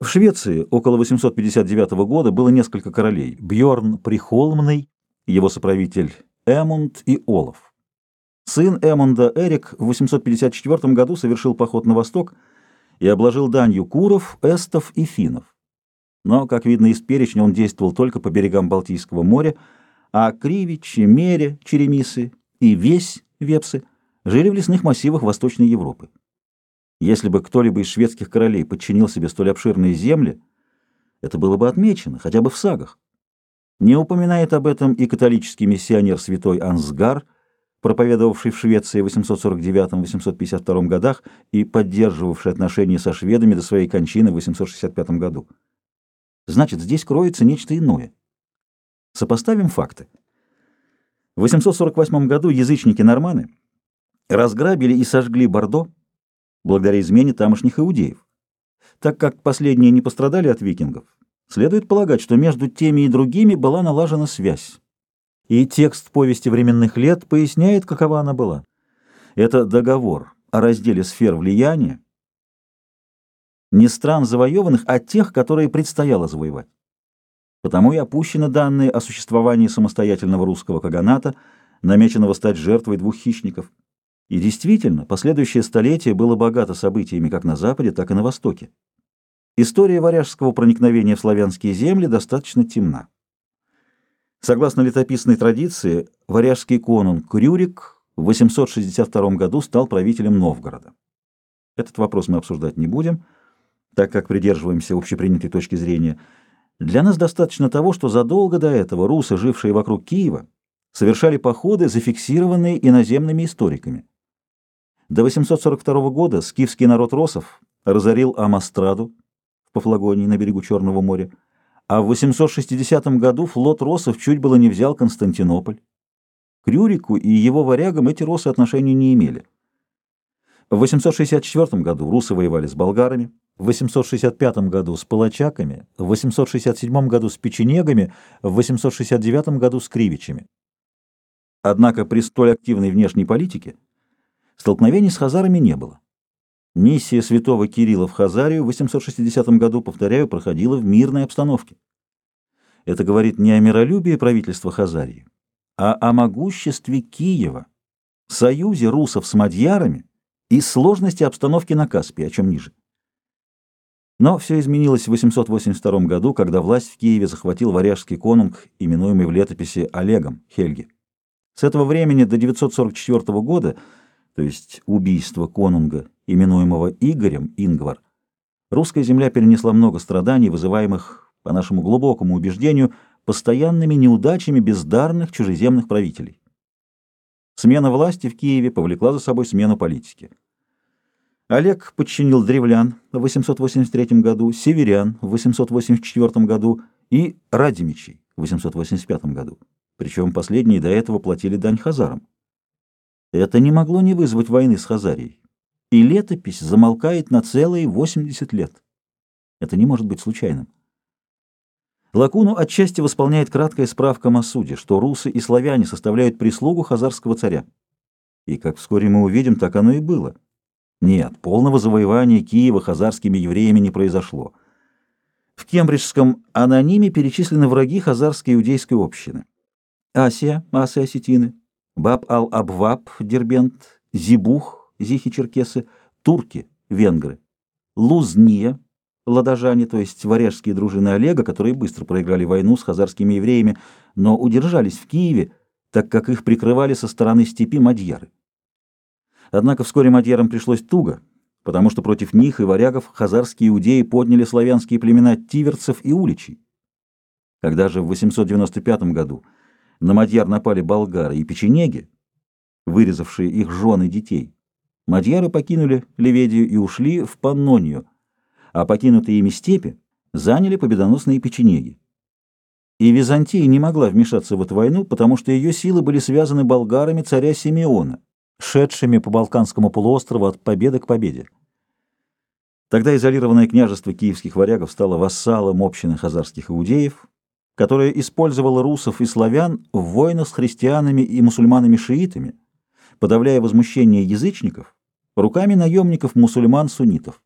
В Швеции около 859 года было несколько королей – Бьорн Прихолмный, его соправитель Эмунд и Олаф. Сын Эмунда Эрик в 854 году совершил поход на восток и обложил данью куров, эстов и финнов. Но, как видно из перечня, он действовал только по берегам Балтийского моря, а Кривичи, Мере, Черемисы и Весь, Вепсы, жили в лесных массивах Восточной Европы. Если бы кто-либо из шведских королей подчинил себе столь обширные земли, это было бы отмечено, хотя бы в сагах. Не упоминает об этом и католический миссионер святой Ансгар, проповедовавший в Швеции в 849-852 годах и поддерживавший отношения со шведами до своей кончины в 865 году. Значит, здесь кроется нечто иное. Сопоставим факты. В 848 году язычники-норманы разграбили и сожгли Бордо, благодаря измене тамошних иудеев. Так как последние не пострадали от викингов, следует полагать, что между теми и другими была налажена связь. И текст повести временных лет поясняет, какова она была. Это договор о разделе сфер влияния не стран завоеванных, а тех, которые предстояло завоевать. Потому и опущены данные о существовании самостоятельного русского каганата, намеченного стать жертвой двух хищников – и действительно, последующее столетие было богато событиями как на Западе, так и на Востоке. История варяжского проникновения в славянские земли достаточно темна. Согласно летописной традиции, варяжский конунг Рюрик в 862 году стал правителем Новгорода. Этот вопрос мы обсуждать не будем, так как придерживаемся общепринятой точки зрения. Для нас достаточно того, что задолго до этого русы, жившие вокруг Киева, совершали походы, зафиксированные иноземными историками. До 842 года скифский народ росов разорил Амастраду в Пафлагонии на берегу Черного моря, а в 860 году флот росов чуть было не взял Константинополь. К Рюрику и его варягам эти росы отношения не имели. В 864 году русы воевали с болгарами, в 865 году с палачаками, в 867 году с печенегами, в 869 году с кривичами. Однако при столь активной внешней политике Столкновений с хазарами не было. Миссия святого Кирилла в Хазарию в 860 году, повторяю, проходила в мирной обстановке. Это говорит не о миролюбии правительства Хазарии, а о могуществе Киева, союзе русов с мадьярами и сложности обстановки на Каспии, о чем ниже. Но все изменилось в 882 году, когда власть в Киеве захватил варяжский конунг, именуемый в летописи Олегом Хельги. С этого времени до 944 года то есть убийство конунга, именуемого Игорем Ингвар, русская земля перенесла много страданий, вызываемых, по нашему глубокому убеждению, постоянными неудачами бездарных чужеземных правителей. Смена власти в Киеве повлекла за собой смену политики. Олег подчинил древлян в 883 году, северян в 884 году и радимичей в 885 году. Причем последние до этого платили дань хазарам. Это не могло не вызвать войны с Хазарией. И летопись замолкает на целые 80 лет. Это не может быть случайным. Лакуну отчасти восполняет краткая справка о Масуде, что русы и славяне составляют прислугу хазарского царя. И, как вскоре мы увидим, так оно и было. Нет, полного завоевания Киева хазарскими евреями не произошло. В кембриджском анониме перечислены враги хазарской иудейской общины. Асия, асы осетины, Баб-ал-Абваб, Дербент, Зибух, зихи-черкесы, турки, венгры, Лузния, ладожане, то есть варяжские дружины Олега, которые быстро проиграли войну с хазарскими евреями, но удержались в Киеве, так как их прикрывали со стороны степи мадьяры. Однако вскоре мадьярам пришлось туго, потому что против них и варягов хазарские иудеи подняли славянские племена тиверцев и уличей. Когда же в 895 году на Мадьяр напали болгары и печенеги, вырезавшие их жены и детей. Мадьяры покинули Леведию и ушли в Паннонию, а покинутые ими степи заняли победоносные печенеги. И Византия не могла вмешаться в эту войну, потому что ее силы были связаны болгарами царя Симеона, шедшими по Балканскому полуострову от победы к победе. Тогда изолированное княжество киевских варягов стало вассалом общины хазарских иудеев, которая использовала русов и славян в войнах с христианами и мусульманами-шиитами, подавляя возмущение язычников руками наемников мусульман-суннитов.